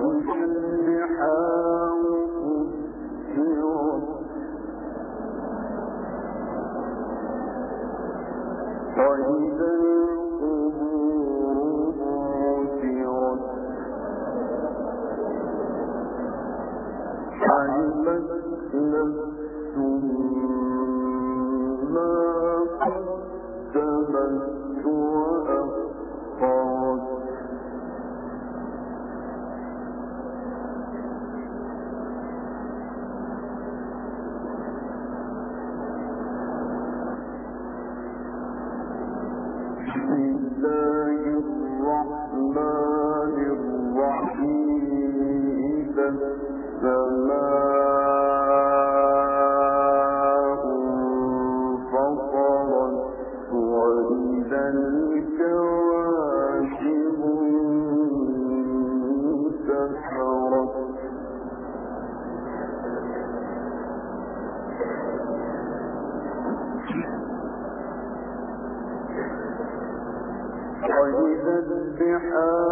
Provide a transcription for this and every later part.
وإن بحار وإذا البحار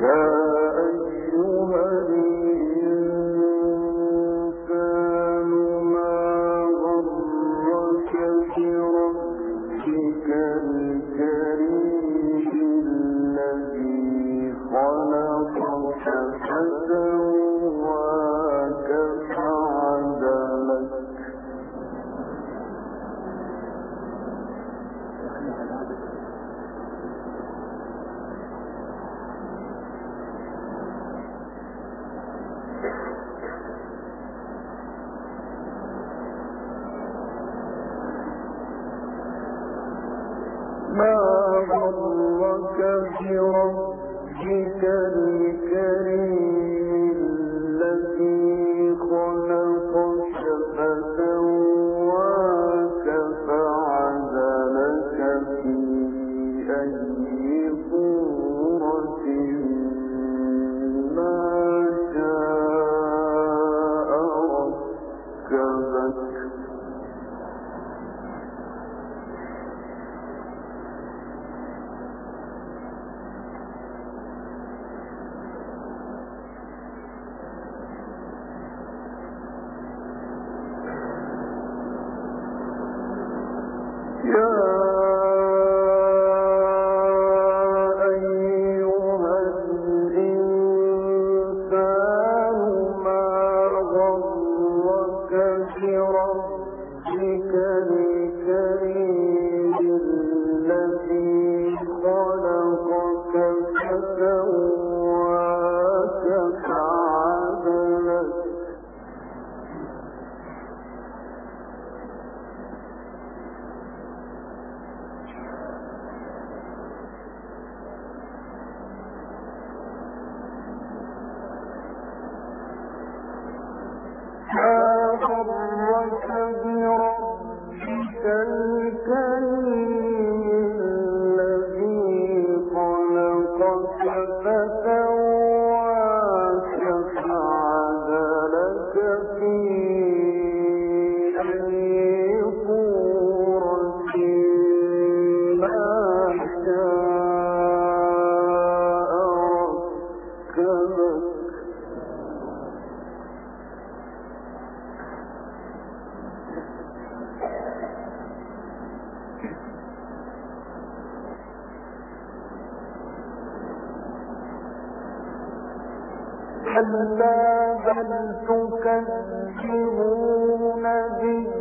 يا أيها الإنسان يكذبون به.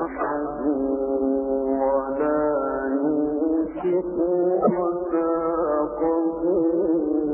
والضحى والليل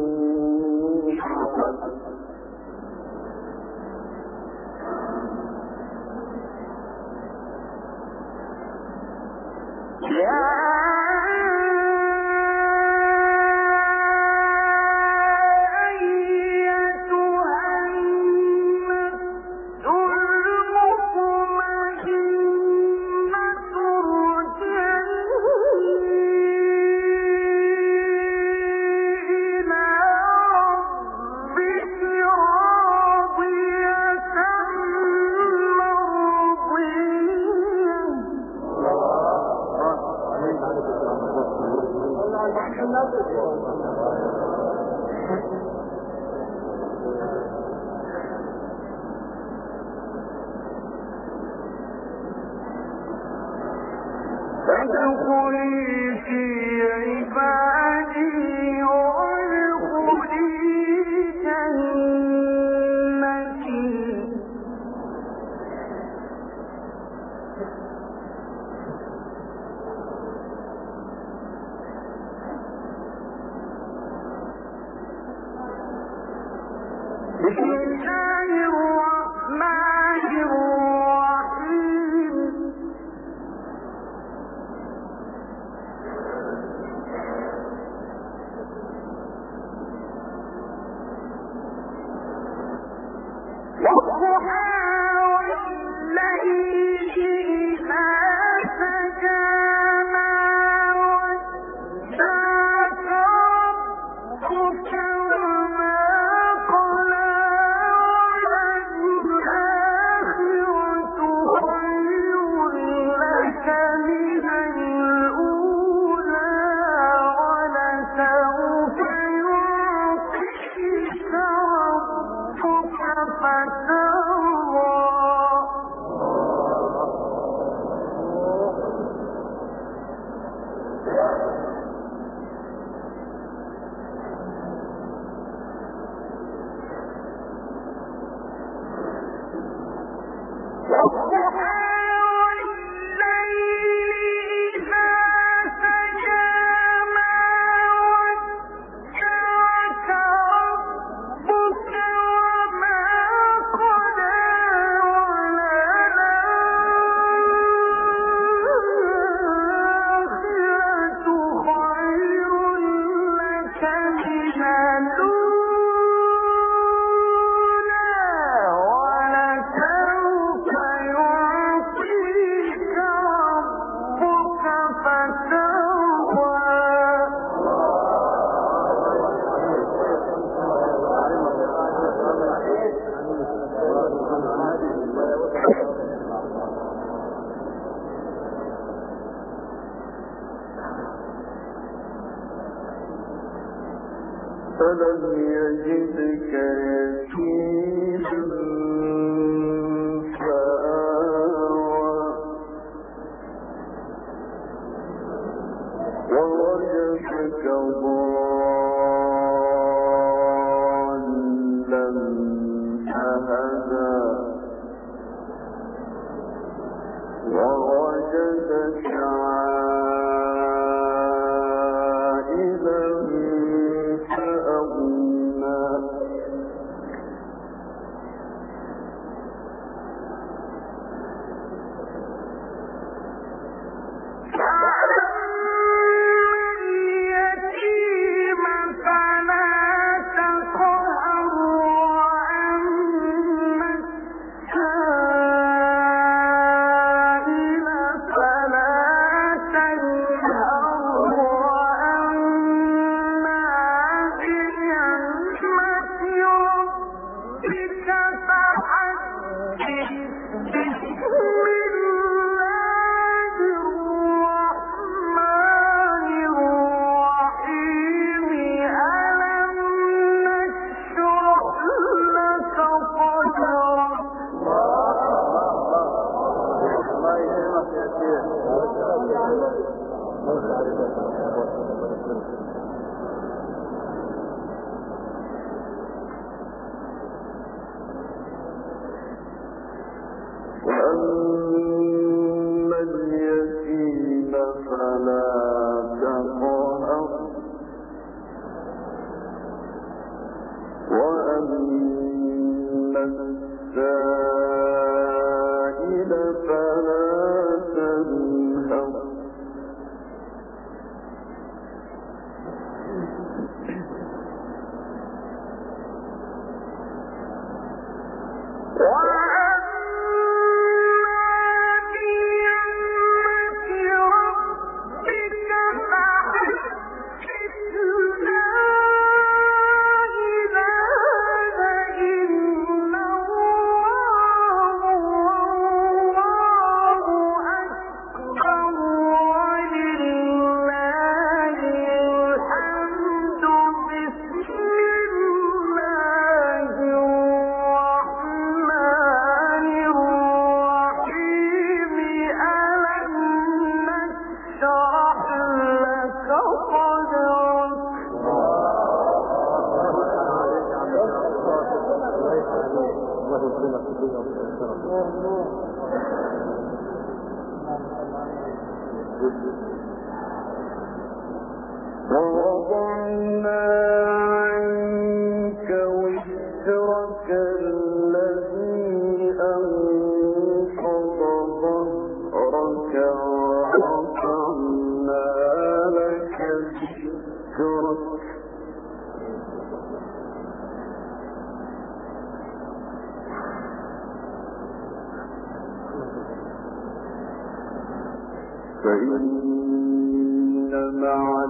我，我真的想。يذكرك فإن مع